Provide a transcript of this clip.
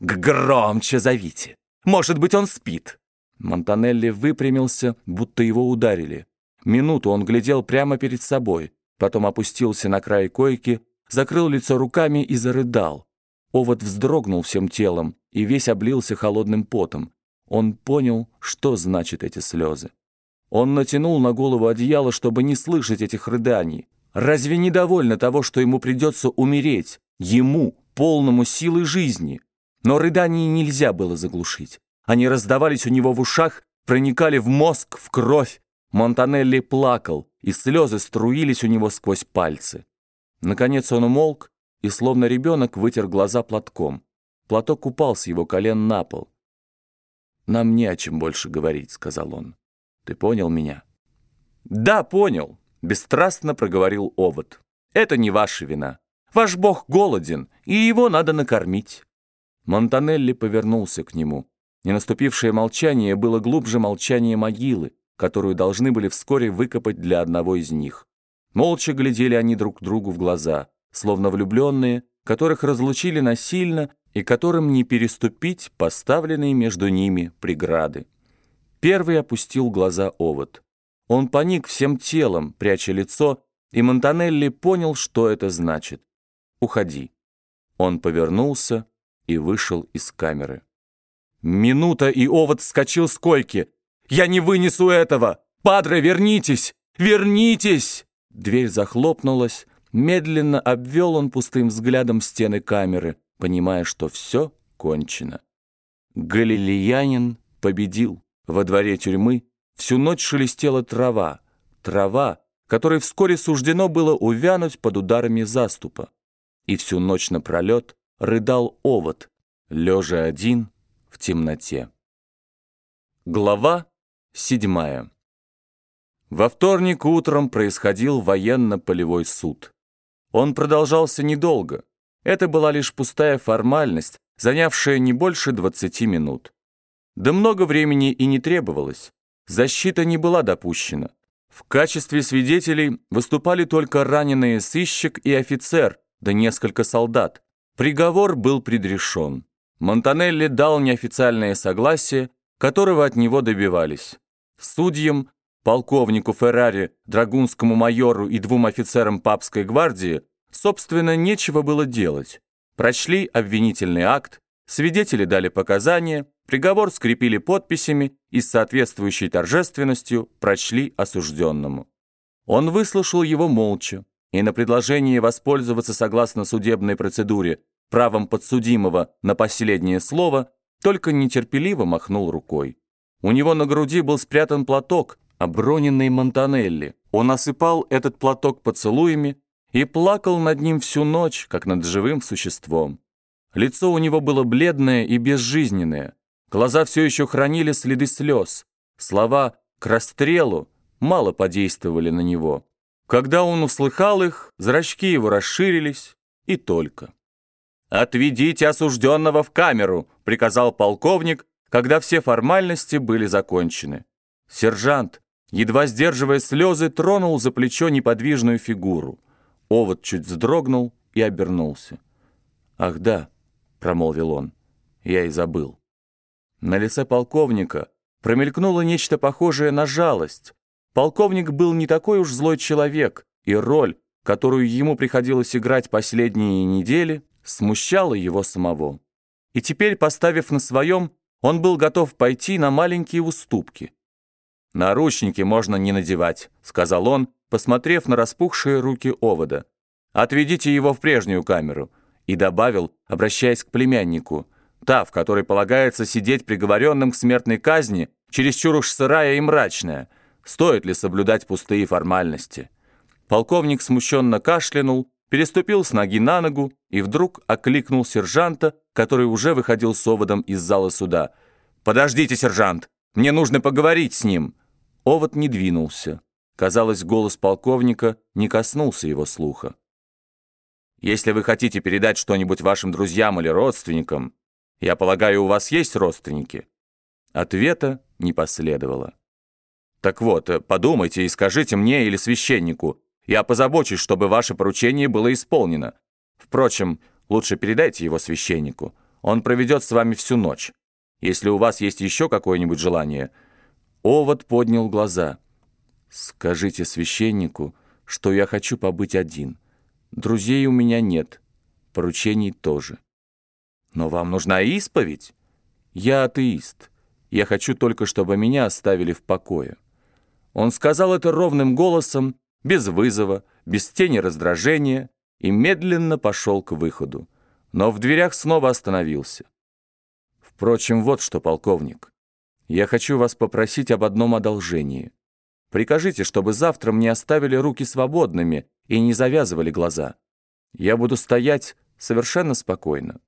Громче зовите. Может быть, он спит». Монтанелли выпрямился, будто его ударили. Минуту он глядел прямо перед собой, потом опустился на край койки, закрыл лицо руками и зарыдал. Овод вздрогнул всем телом и весь облился холодным потом. Он понял, что значит эти слезы. Он натянул на голову одеяло, чтобы не слышать этих рыданий. Разве недовольно того, что ему придется умереть? Ему, полному силы жизни. Но рыдания нельзя было заглушить. Они раздавались у него в ушах, проникали в мозг, в кровь. Монтанелли плакал, и слезы струились у него сквозь пальцы. Наконец он умолк и, словно ребенок, вытер глаза платком. Платок упал с его колен на пол. «Нам не о чем больше говорить», — сказал он. «Ты понял меня?» «Да, понял», — бесстрастно проговорил Овод. «Это не ваша вина. Ваш бог голоден, и его надо накормить». Монтанелли повернулся к нему. Ненаступившее молчание было глубже молчания могилы, которую должны были вскоре выкопать для одного из них. Молча глядели они друг другу в глаза, словно влюбленные, которых разлучили насильно и которым не переступить поставленные между ними преграды. Первый опустил глаза овод. Он поник всем телом, пряча лицо, и Монтанелли понял, что это значит. «Уходи». Он повернулся и вышел из камеры. Минута, и овод вскочил с койки. «Я не вынесу этого! Падре, вернитесь! Вернитесь!» Дверь захлопнулась. Медленно обвел он пустым взглядом стены камеры, понимая, что все кончено. Галилеянин победил. Во дворе тюрьмы всю ночь шелестела трава. Трава, которой вскоре суждено было увянуть под ударами заступа. И всю ночь напролет рыдал овод, лежа один в темноте. Глава седьмая. Во вторник утром происходил военно-полевой суд. Он продолжался недолго. Это была лишь пустая формальность, занявшая не больше 20 минут. Да много времени и не требовалось. Защита не была допущена. В качестве свидетелей выступали только раненые сыщик и офицер, да несколько солдат. Приговор был предрешен. Монтанелли дал неофициальное согласие, которого от него добивались. Судьям полковнику Феррари, драгунскому майору и двум офицерам папской гвардии, собственно, нечего было делать. Прочли обвинительный акт, свидетели дали показания, приговор скрепили подписями и с соответствующей торжественностью прочли осужденному. Он выслушал его молча, и на предложение воспользоваться согласно судебной процедуре правом подсудимого на последнее слово только нетерпеливо махнул рукой. У него на груди был спрятан платок, оброненный Монтанелли. Он осыпал этот платок поцелуями и плакал над ним всю ночь, как над живым существом. Лицо у него было бледное и безжизненное. Глаза все еще хранили следы слез. Слова «к расстрелу» мало подействовали на него. Когда он услыхал их, зрачки его расширились, и только. «Отведите осужденного в камеру», — приказал полковник, когда все формальности были закончены. Сержант, едва сдерживая слезы, тронул за плечо неподвижную фигуру. Овод чуть вздрогнул и обернулся. «Ах да», — промолвил он, — «я и забыл». На лице полковника промелькнуло нечто похожее на жалость. Полковник был не такой уж злой человек, и роль, которую ему приходилось играть последние недели, смущала его самого. И теперь, поставив на своем, он был готов пойти на маленькие уступки. «Наручники можно не надевать», — сказал он, посмотрев на распухшие руки овода. «Отведите его в прежнюю камеру». И добавил, обращаясь к племяннику, «Та, в которой полагается сидеть приговоренным к смертной казни, чересчур уж сырая и мрачная. Стоит ли соблюдать пустые формальности?» Полковник смущенно кашлянул, переступил с ноги на ногу и вдруг окликнул сержанта, который уже выходил с оводом из зала суда. «Подождите, сержант! Мне нужно поговорить с ним!» Овод не двинулся. Казалось, голос полковника не коснулся его слуха. «Если вы хотите передать что-нибудь вашим друзьям или родственникам, я полагаю, у вас есть родственники?» Ответа не последовало. «Так вот, подумайте и скажите мне или священнику. Я позабочусь, чтобы ваше поручение было исполнено. Впрочем, лучше передайте его священнику. Он проведет с вами всю ночь. Если у вас есть еще какое-нибудь желание...» Овод поднял глаза. «Скажите священнику, что я хочу побыть один. Друзей у меня нет, поручений тоже». «Но вам нужна исповедь?» «Я атеист. Я хочу только, чтобы меня оставили в покое». Он сказал это ровным голосом, без вызова, без тени раздражения, и медленно пошел к выходу. Но в дверях снова остановился. Впрочем, вот что, полковник. Я хочу вас попросить об одном одолжении. Прикажите, чтобы завтра мне оставили руки свободными и не завязывали глаза. Я буду стоять совершенно спокойно.